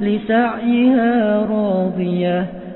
لسعيها راضية.